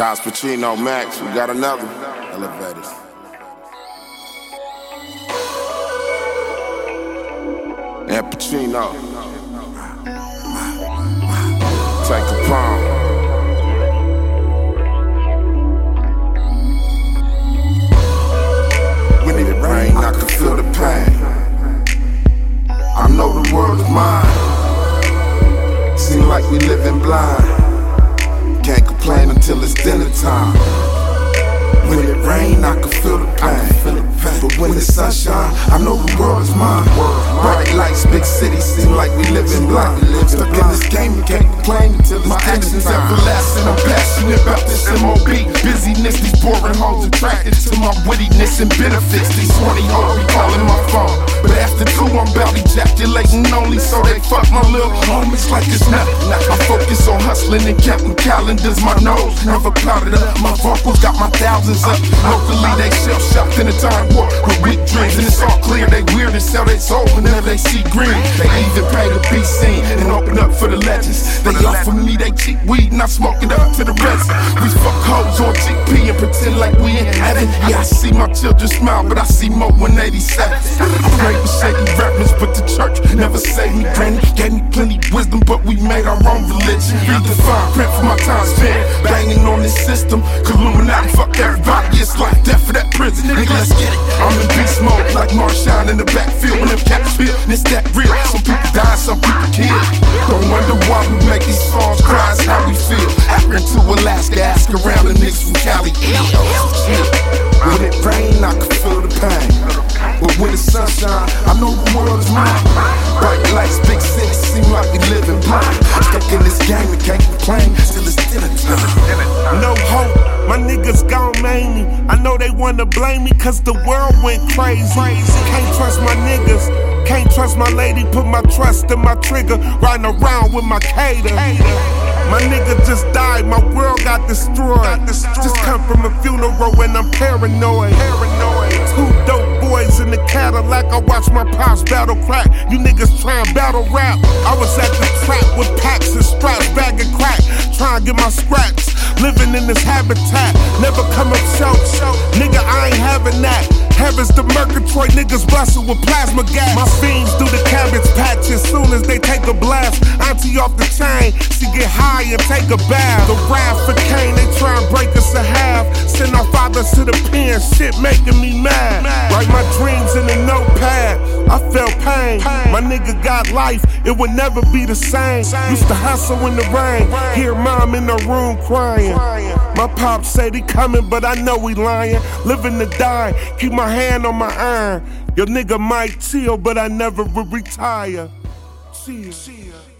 Cos Pacino, Max, we got another. Elevators. And Pacino. Take a palm. Dinner time. When it rain, I can feel the pain. But when the sun shine, I know the world is mine. Bright lights, big cities, seem like we living blind. Stuck in this game, can't complain until it's actions everlasting. I'm passionate about this MOB. Busyness, these boring hoes attracted to my wittiness and benefits. These 20 hoes be calling my phone. But after two, I'm about ejaculating only, so they fuck my little homies like it's nothing. I focus on hustling and counting calendars. My nose never clouded up. My vocals got my thousands up. Locally, they shell shocked in a time war with weak dreams. And it's all clear, they weird and sell their soul whenever they see green. They even pay to be seen they cheap weed and I smoke it up to the rest. We fuck hoes on GP and pretend like we in heaven. Yeah, I see my children smile, but I see more 187. I pray for shady reverence, but the church never saved me. Granny gave me plenty wisdom, but we made our own religion. Read the fine print for my time spent banging on this system. Illuminati, fuck everybody, it's life, death for that prison. Nigga, let's get it. I'm in beast mode, like Marshawn in the backfield when them caps feel, it's that real. Some people die, some people kill. Don't wonder why we make these songs feel. To Alaska, ask around the niggas from Cali. When it rain, I can feel the pain. But when the sun shine, I know the world is mine. Bright lights, big cities, seem like we living blind. Stuck in this game and can't complain till it's dinner time. No hope, my niggas gon' make me. I know they wanna blame me cause the world went crazy. Can't trust my niggas. Can't trust my lady, put my trust in my trigger, riding around with my cater. My nigga just died, my world got destroyed. Just come from a funeral and I'm paranoid. Two dope boys in the Cadillac, I watch my pops battle crack. You niggas try and battle rap. I was at the trap with packs and straps, bagging crack, trying to get my scraps. Living in this habitat, never come up short. Nigga, I ain't having that. Heaven's the Murgatroyd, niggas bustin' with plasma gas. My fiends do the cabbage as soon as they take a blast. Auntie off the chain, she get high and take a bath. The wrath for Cain, they try and break us in half. Send our fathers to the pen, shit making me mad. Write my dreams in a notepad. I felt pain. My nigga got life, it would never be the same. Used to hustle in the rain, hear mom in the room crying. My pops said he coming, but I know he lying. Living to die, keep my hand on my iron. Your nigga might chill, but I never will retire. Chill.